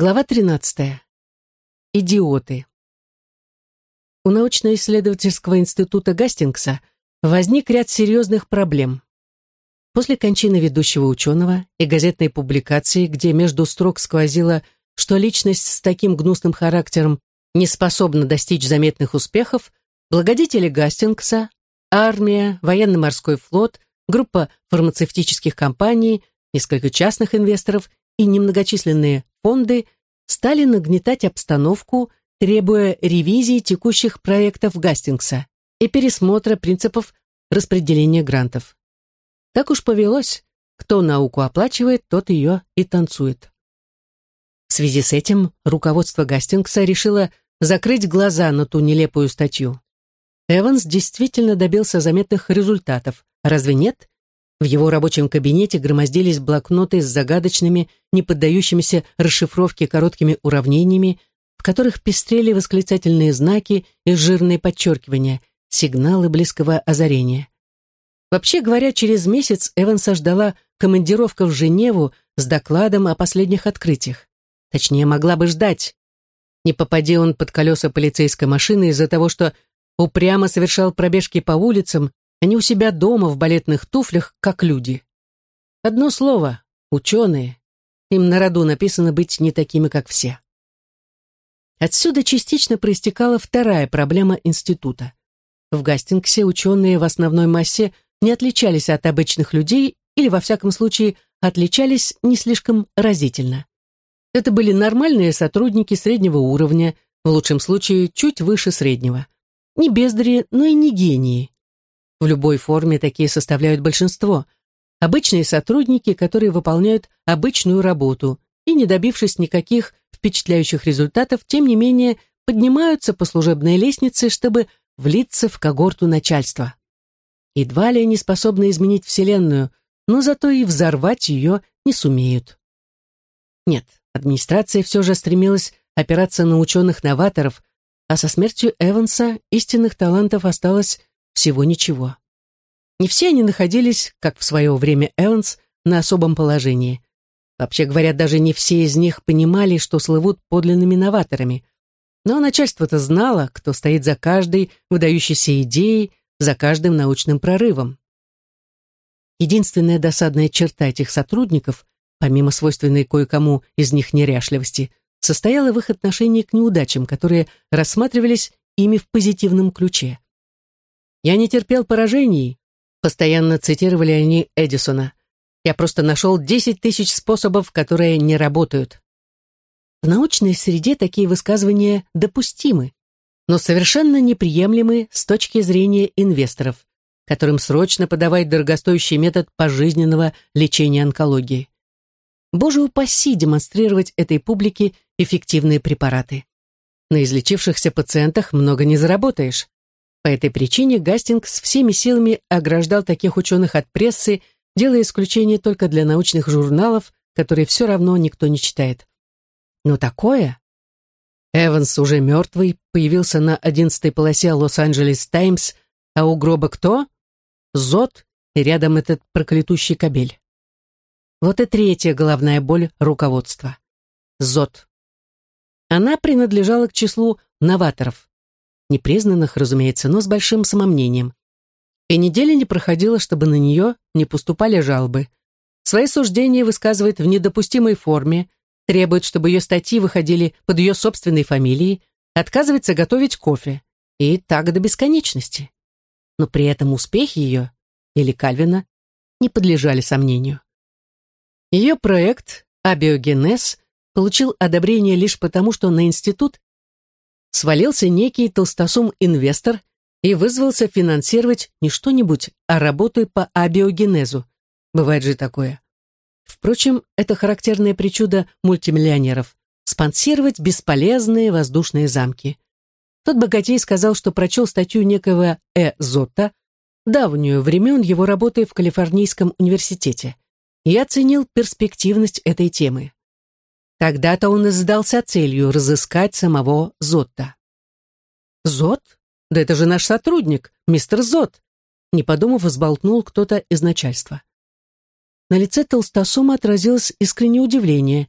Глава 13. Идиоты. У научно-исследовательского института Гастингса возник ряд серьезных проблем. После кончины ведущего ученого и газетной публикации, где между строк сквозило, что личность с таким гнусным характером не способна достичь заметных успехов, благодетели Гастингса, армия, военно-морской флот, группа фармацевтических компаний, несколько частных инвесторов и немногочисленные фонды стали нагнетать обстановку, требуя ревизии текущих проектов Гастингса и пересмотра принципов распределения грантов. Так уж повелось, кто науку оплачивает, тот ее и танцует. В связи с этим руководство Гастингса решило закрыть глаза на ту нелепую статью. Эванс действительно добился заметных результатов, разве нет? В его рабочем кабинете громоздились блокноты с загадочными, не поддающимися расшифровке короткими уравнениями, в которых пестрели восклицательные знаки и жирные подчеркивания, сигналы близкого озарения. Вообще говоря, через месяц Эванса ждала командировка в Женеву с докладом о последних открытиях. Точнее, могла бы ждать. Не попади он под колеса полицейской машины из-за того, что упрямо совершал пробежки по улицам они у себя дома в балетных туфлях, как люди. Одно слово — ученые. Им на роду написано быть не такими, как все. Отсюда частично проистекала вторая проблема института. В Гастингсе ученые в основной массе не отличались от обычных людей или, во всяком случае, отличались не слишком разительно. Это были нормальные сотрудники среднего уровня, в лучшем случае чуть выше среднего. Не бездари, но и не гении. В любой форме такие составляют большинство. Обычные сотрудники, которые выполняют обычную работу и, не добившись никаких впечатляющих результатов, тем не менее поднимаются по служебной лестнице, чтобы влиться в когорту начальства. Едва ли они способны изменить Вселенную, но зато и взорвать ее не сумеют. Нет, администрация все же стремилась опираться на ученых-новаторов, а со смертью Эванса истинных талантов осталось всего ничего. Не все они находились, как в свое время Эванс, на особом положении. Вообще говоря, даже не все из них понимали, что слывут подлинными новаторами. Но начальство-то знало, кто стоит за каждой выдающейся идеей, за каждым научным прорывом. Единственная досадная черта этих сотрудников, помимо свойственной кое-кому из них неряшливости, состояла в их отношении к неудачам, которые рассматривались ими в позитивном ключе. Я не терпел поражений, постоянно цитировали они Эдисона. Я просто нашел 10 тысяч способов, которые не работают. В научной среде такие высказывания допустимы, но совершенно неприемлемы с точки зрения инвесторов, которым срочно подавать дорогостоящий метод пожизненного лечения онкологии. Боже упаси демонстрировать этой публике эффективные препараты. На излечившихся пациентах много не заработаешь. По этой причине Гастингс всеми силами ограждал таких ученых от прессы, делая исключение только для научных журналов, которые все равно никто не читает. Но такое... Эванс, уже мертвый, появился на одиннадцатой полосе Лос-Анджелес Таймс, а у гроба кто? Зод, и рядом этот проклятущий кабель. Вот и третья головная боль руководства. Зод. Она принадлежала к числу новаторов непризнанных, разумеется, но с большим самомнением. И недели не проходило, чтобы на нее не поступали жалобы. Свои суждения высказывает в недопустимой форме, требует, чтобы ее статьи выходили под ее собственной фамилией, отказывается готовить кофе. И так до бесконечности. Но при этом успехи ее, или Кальвина, не подлежали сомнению. Ее проект «Абиогенез» получил одобрение лишь потому, что на институт свалился некий толстосум-инвестор и вызвался финансировать не что-нибудь, а работы по абиогенезу. Бывает же такое. Впрочем, это характерная причуда мультимиллионеров – спонсировать бесполезные воздушные замки. Тот богатей сказал, что прочел статью некого Э. Зотта, давнюю времен его работы в Калифорнийском университете, и оценил перспективность этой темы. Тогда-то он и задался целью разыскать самого Зотта. «Зот? Да это же наш сотрудник, мистер Зот!» Не подумав, взболтнул кто-то из начальства. На лице толстосума отразилось искреннее удивление.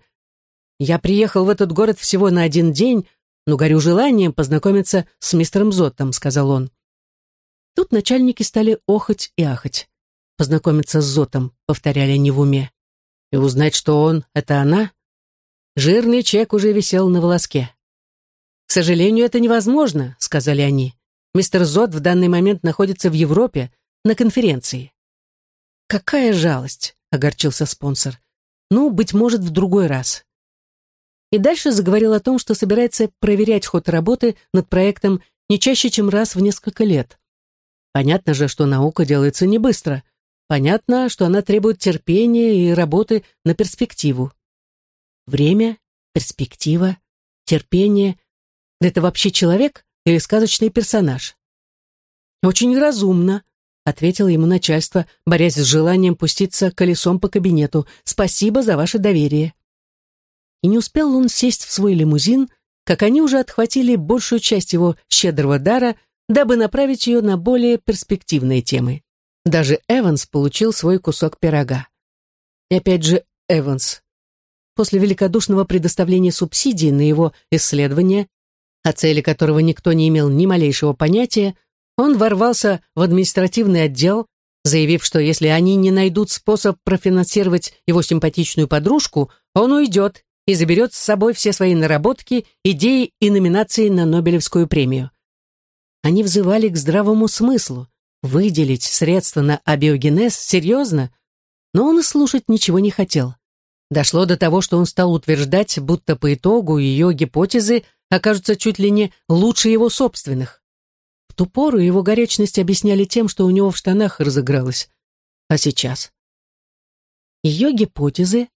Я приехал в этот город всего на один день, но горю желанием познакомиться с мистером Зоттом», — сказал он. Тут начальники стали охать и ахать. «Познакомиться с Зотом», — повторяли они в уме. «И узнать, что он — это она?» Жирный чек уже висел на волоске. «К сожалению, это невозможно», — сказали они. «Мистер Зот в данный момент находится в Европе на конференции». «Какая жалость», — огорчился спонсор. «Ну, быть может, в другой раз». И дальше заговорил о том, что собирается проверять ход работы над проектом не чаще, чем раз в несколько лет. Понятно же, что наука делается не быстро. Понятно, что она требует терпения и работы на перспективу. Время, перспектива, терпение — это вообще человек или сказочный персонаж? Очень разумно, ответил ему начальство, борясь с желанием пуститься колесом по кабинету. Спасибо за ваше доверие. И не успел он сесть в свой лимузин, как они уже отхватили большую часть его щедрого дара, дабы направить ее на более перспективные темы. Даже Эванс получил свой кусок пирога. И опять же Эванс после великодушного предоставления субсидий на его исследование, о цели которого никто не имел ни малейшего понятия, он ворвался в административный отдел, заявив, что если они не найдут способ профинансировать его симпатичную подружку, он уйдет и заберет с собой все свои наработки, идеи и номинации на Нобелевскую премию. Они взывали к здравому смыслу, выделить средства на абиогенез серьезно, но он и слушать ничего не хотел. Дошло до того, что он стал утверждать, будто по итогу ее гипотезы окажутся чуть ли не лучше его собственных. В ту пору его горячность объясняли тем, что у него в штанах разыгралось. А сейчас? Ее гипотезы,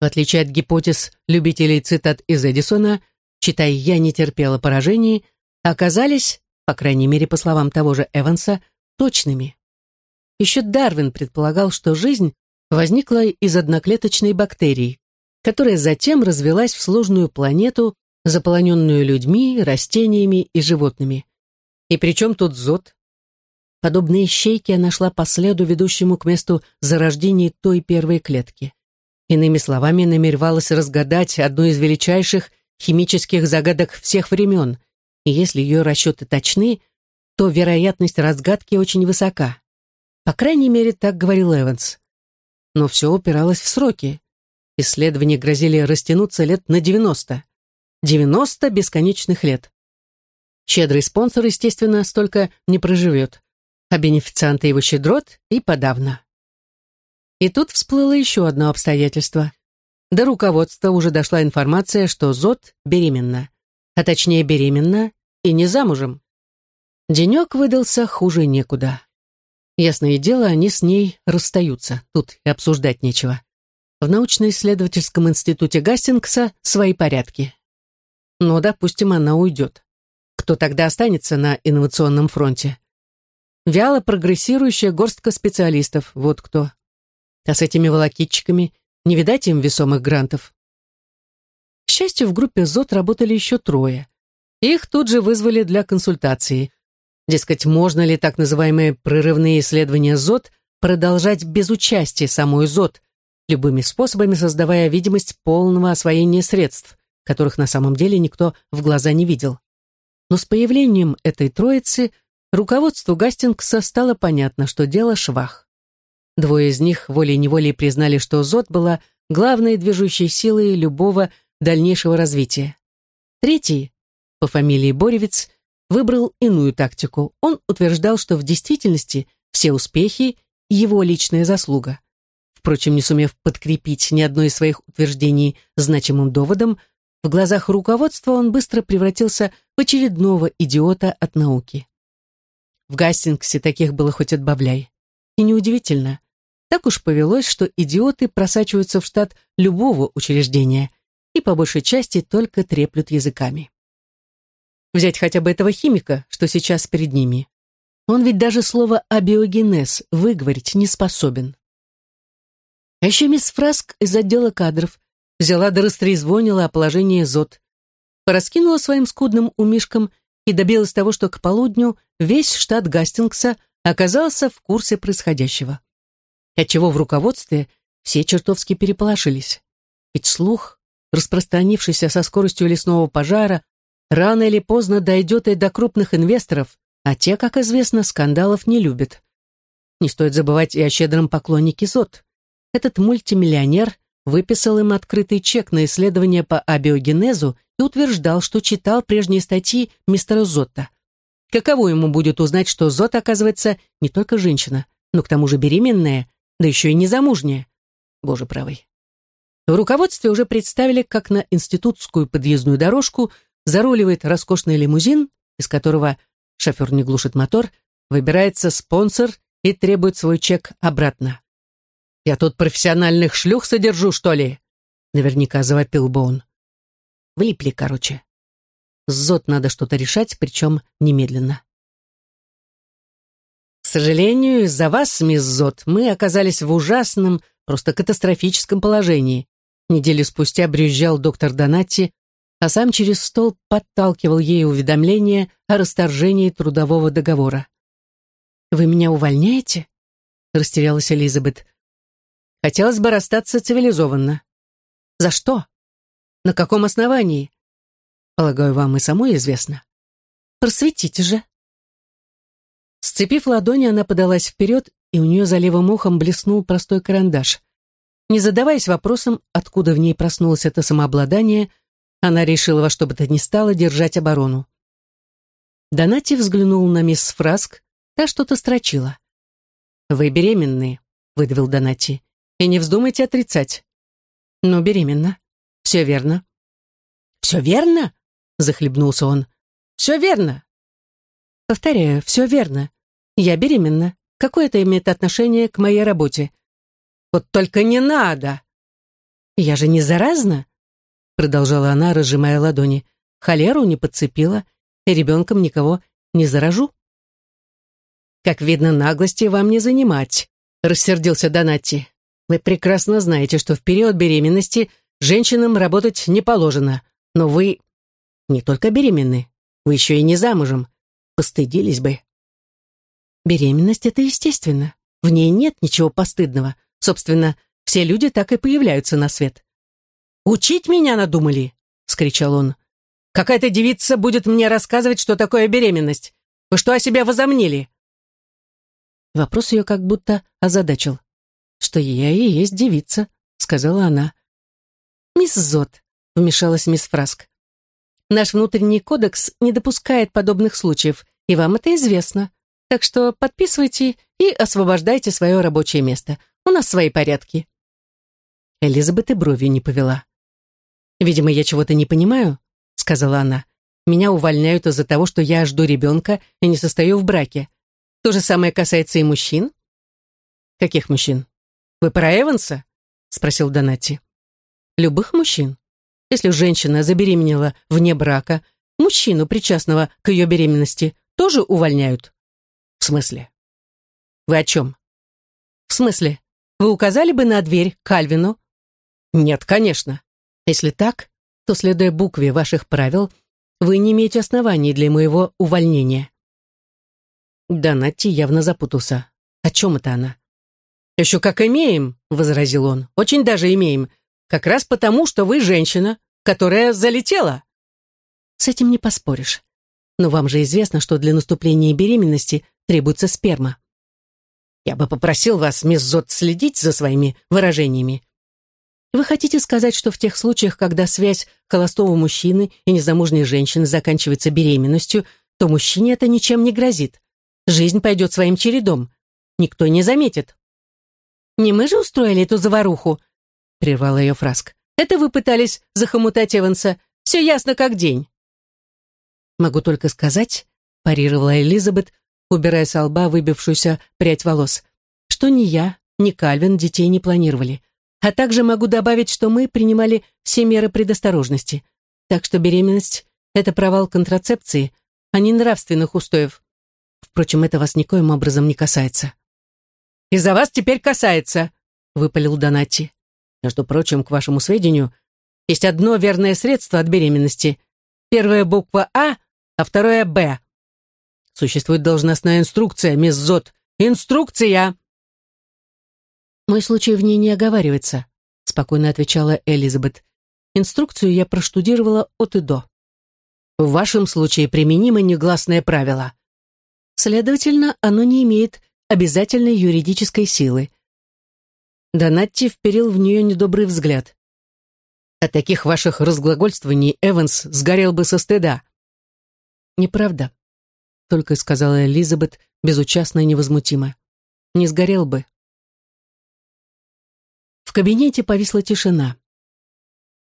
в отличие от гипотез любителей цитат из Эдисона, читай «Я не терпела поражений», оказались, по крайней мере, по словам того же Эванса, точными. Еще Дарвин предполагал, что жизнь возникла из одноклеточной бактерии, которая затем развелась в сложную планету, заполоненную людьми, растениями и животными. И при чем тут зод? Подобные щейки она шла по следу, ведущему к месту зарождения той первой клетки. Иными словами, намеревалась разгадать одну из величайших химических загадок всех времен, и если ее расчеты точны, то вероятность разгадки очень высока. По крайней мере, так говорил Эванс но все упиралось в сроки. Исследования грозили растянуться лет на 90. 90 бесконечных лет. Щедрый спонсор, естественно, столько не проживет, а бенефицианты его щедрот и подавно. И тут всплыло еще одно обстоятельство. До руководства уже дошла информация, что Зод беременна, а точнее беременна и не замужем. Денек выдался хуже некуда. Ясное дело, они с ней расстаются, тут и обсуждать нечего. В научно-исследовательском институте Гастингса свои порядки. Но, допустим, она уйдет. Кто тогда останется на инновационном фронте? Вяло прогрессирующая горстка специалистов, вот кто. А с этими волокитчиками не видать им весомых грантов. К счастью, в группе ЗОТ работали еще трое. Их тут же вызвали для консультации. Дескать, можно ли так называемые прерывные исследования ЗОТ продолжать без участия самой ЗОТ, любыми способами создавая видимость полного освоения средств, которых на самом деле никто в глаза не видел. Но с появлением этой троицы руководству Гастингса стало понятно, что дело швах. Двое из них волей-неволей признали, что ЗОТ была главной движущей силой любого дальнейшего развития. Третий, по фамилии Боревец, выбрал иную тактику. Он утверждал, что в действительности все успехи – его личная заслуга. Впрочем, не сумев подкрепить ни одно из своих утверждений значимым доводом, в глазах руководства он быстро превратился в очередного идиота от науки. В Гастингсе таких было хоть отбавляй. И неудивительно. Так уж повелось, что идиоты просачиваются в штат любого учреждения и по большей части только треплют языками. Взять хотя бы этого химика, что сейчас перед ними. Он ведь даже слово «абиогенез» выговорить не способен. А еще мисс Фраск из отдела кадров взяла да растрезвонила о положении ЗОТ, пораскинула своим скудным умишком и добилась того, что к полудню весь штат Гастингса оказался в курсе происходящего. Отчего в руководстве все чертовски переполошились. Ведь слух распространившийся со скоростью лесного пожара, рано или поздно дойдет и до крупных инвесторов, а те, как известно, скандалов не любят. Не стоит забывать и о щедром поклоннике ЗОТ. Этот мультимиллионер выписал им открытый чек на исследование по абиогенезу и утверждал, что читал прежние статьи мистера Зотта. Каково ему будет узнать, что Зот, оказывается, не только женщина, но к тому же беременная, да еще и незамужняя? Боже правый. В руководстве уже представили, как на институтскую подъездную дорожку заруливает роскошный лимузин, из которого шофер не глушит мотор, выбирается спонсор и требует свой чек обратно. «Я тут профессиональных шлюх содержу, что ли?» Наверняка завопил бы он. Влипли, короче. С ЗОТ надо что-то решать, причем немедленно. К сожалению, из-за вас, мисс Зот, мы оказались в ужасном, просто катастрофическом положении. Неделю спустя брюзжал доктор Донатти, а сам через стол подталкивал ей уведомление о расторжении трудового договора. «Вы меня увольняете?» — растерялась Элизабет. «Хотелось бы расстаться цивилизованно». «За что? На каком основании?» «Полагаю, вам и самой известно». «Просветите же». Сцепив ладони, она подалась вперед, и у нее за левым ухом блеснул простой карандаш. Не задаваясь вопросом, откуда в ней проснулось это самообладание, она решила во что бы то ни стало держать оборону. Донати взглянул на мисс Фраск, та что-то строчила. «Вы беременны», — выдавил Донати, — «и не вздумайте отрицать». «Ну, беременна. Все верно». «Все верно?» — захлебнулся он. «Все верно». «Повторяю, все верно. Я беременна. Какое это имеет отношение к моей работе?» Вот только не надо!» «Я же не заразна?» Продолжала она, разжимая ладони. «Холеру не подцепила, и ребенком никого не заражу». «Как видно, наглости вам не занимать», — рассердился Донатти. «Вы прекрасно знаете, что в период беременности женщинам работать не положено, но вы не только беременны, вы еще и не замужем. Постыдились бы». «Беременность — это естественно. В ней нет ничего постыдного. Собственно, все люди так и появляются на свет. «Учить меня надумали!» — скричал он. «Какая-то девица будет мне рассказывать, что такое беременность. Вы что о себе возомнили?» Вопрос ее как будто озадачил. «Что я и есть девица», — сказала она. «Мисс Зот», — вмешалась мисс Фраск. «Наш внутренний кодекс не допускает подобных случаев, и вам это известно. Так что подписывайте и освобождайте свое рабочее место. У нас свои порядки». Элизабет и бровью не повела. «Видимо, я чего-то не понимаю», — сказала она. «Меня увольняют из-за того, что я жду ребенка и не состою в браке. То же самое касается и мужчин». «Каких мужчин? Вы про Эванса?» — спросил Донати. «Любых мужчин. Если женщина забеременела вне брака, мужчину, причастного к ее беременности, тоже увольняют». «В смысле?» «Вы о чем?» «В смысле? Вы указали бы на дверь Кальвину? Нет, конечно. Если так, то, следуя букве ваших правил, вы не имеете оснований для моего увольнения. Донатти явно запутался. О чем это она? «Еще как имеем», — возразил он. «Очень даже имеем. Как раз потому, что вы женщина, которая залетела». С этим не поспоришь. Но вам же известно, что для наступления беременности требуется сперма. Я бы попросил вас, мисс Зот, следить за своими выражениями. Вы хотите сказать, что в тех случаях, когда связь холостого мужчины и незамужней женщины заканчивается беременностью, то мужчине это ничем не грозит. Жизнь пойдет своим чередом. Никто не заметит. «Не мы же устроили эту заваруху?» — прервала ее Фраск. «Это вы пытались захомутать Эванса. Все ясно как день». «Могу только сказать», — парировала Элизабет, убирая с лба выбившуюся прядь волос, что ни я, ни Кальвин детей не планировали. А также могу добавить, что мы принимали все меры предосторожности. Так что беременность — это провал контрацепции, а не нравственных устоев. Впрочем, это вас никоим образом не касается. «Из-за вас теперь касается», — выпалил Донати. «Между прочим, к вашему сведению, есть одно верное средство от беременности. Первая буква «А», а второе «Б». Существует должностная инструкция, мисс Зот. Инструкция!» «Мой случай в ней не оговаривается», — спокойно отвечала Элизабет. Инструкцию я проштудировала от и до. В вашем случае применимо негласное правило. Следовательно, оно не имеет обязательной юридической силы. Донатти вперил в нее недобрый взгляд. От таких ваших разглагольствований Эванс сгорел бы со стыда. Неправда, только сказала Элизабет безучастно и невозмутимо. Не сгорел бы. Кабинете повисла тишина.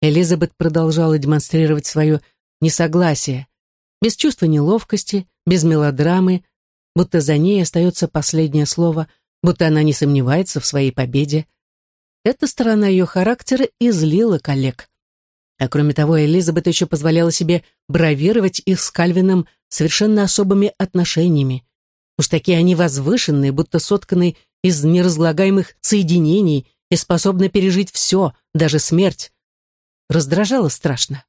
Элизабет продолжала демонстрировать свое несогласие, без чувства неловкости, без мелодрамы, будто за ней остается последнее слово, будто она не сомневается в своей победе. Эта сторона ее характера излила коллег. А кроме того, Элизабет еще позволяла себе бравировать их с Кальвином совершенно особыми отношениями. Уж такие они возвышенные, будто сотканы из неразлагаемых соединений и способны пережить все, даже смерть. Раздражало страшно.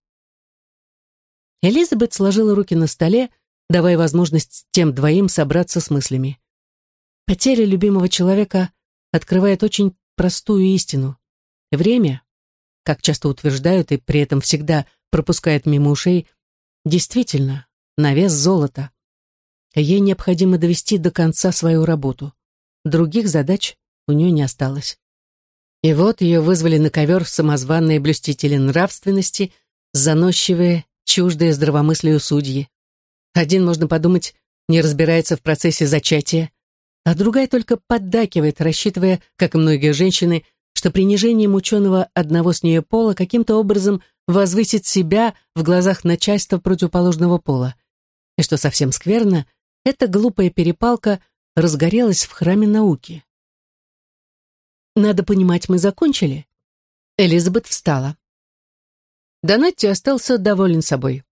Элизабет сложила руки на столе, давая возможность тем двоим собраться с мыслями. Потеря любимого человека открывает очень простую истину. Время, как часто утверждают и при этом всегда пропускает мимо ушей, действительно на вес золота. Ей необходимо довести до конца свою работу. Других задач у нее не осталось. И вот ее вызвали на ковер самозванные блюстители нравственности, заносчивые, чуждые здравомыслию судьи. Один, можно подумать, не разбирается в процессе зачатия, а другая только поддакивает, рассчитывая, как и многие женщины, что принижением ученого одного с нее пола каким-то образом возвысит себя в глазах начальства противоположного пола. И что совсем скверно, эта глупая перепалка разгорелась в храме науки. «Надо понимать, мы закончили?» Элизабет встала. Донатти остался доволен собой.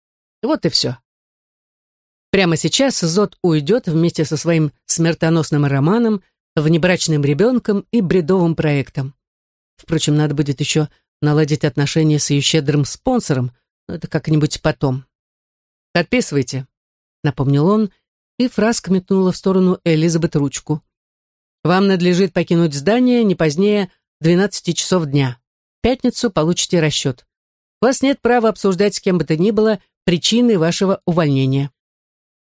Вот и все. Прямо сейчас Зод уйдет вместе со своим смертоносным романом, внебрачным ребенком и бредовым проектом. Впрочем, надо будет еще наладить отношения с ее щедрым спонсором, но это как-нибудь потом. «Подписывайте», — напомнил он, и Фраск метнула в сторону Элизабет ручку. «Вам надлежит покинуть здание не позднее 12 часов дня. В пятницу получите расчет. У вас нет права обсуждать с кем бы то ни было причины вашего увольнения».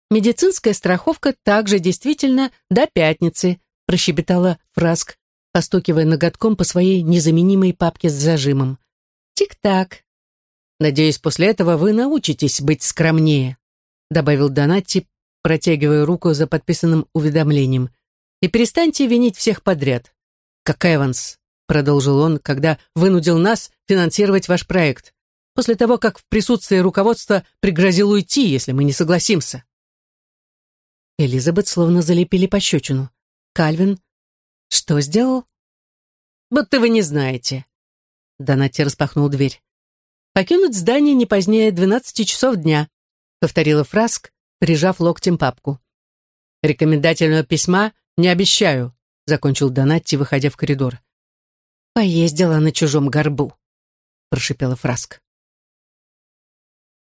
«Медицинская страховка также действительно до пятницы», прощебетала Фраск, постукивая ноготком по своей незаменимой папке с зажимом. «Тик-так». «Надеюсь, после этого вы научитесь быть скромнее», добавил Донатти, протягивая руку за подписанным уведомлением. «И перестаньте винить всех подряд. Как Эванс», продолжил он, когда вынудил нас финансировать ваш проект, после того, как в присутствии руководства пригрозил уйти, если мы не согласимся. Элизабет словно залепили пощечину. Кальвин что сделал? Будто вы не знаете. Донати распахнул дверь. Покинуть здание не позднее двенадцати часов дня, повторила Фраск, прижав локтем папку. Рекомендательного письма не обещаю, закончил Донатти, выходя в коридор. Поездила на чужом горбу, прошипела Фраск.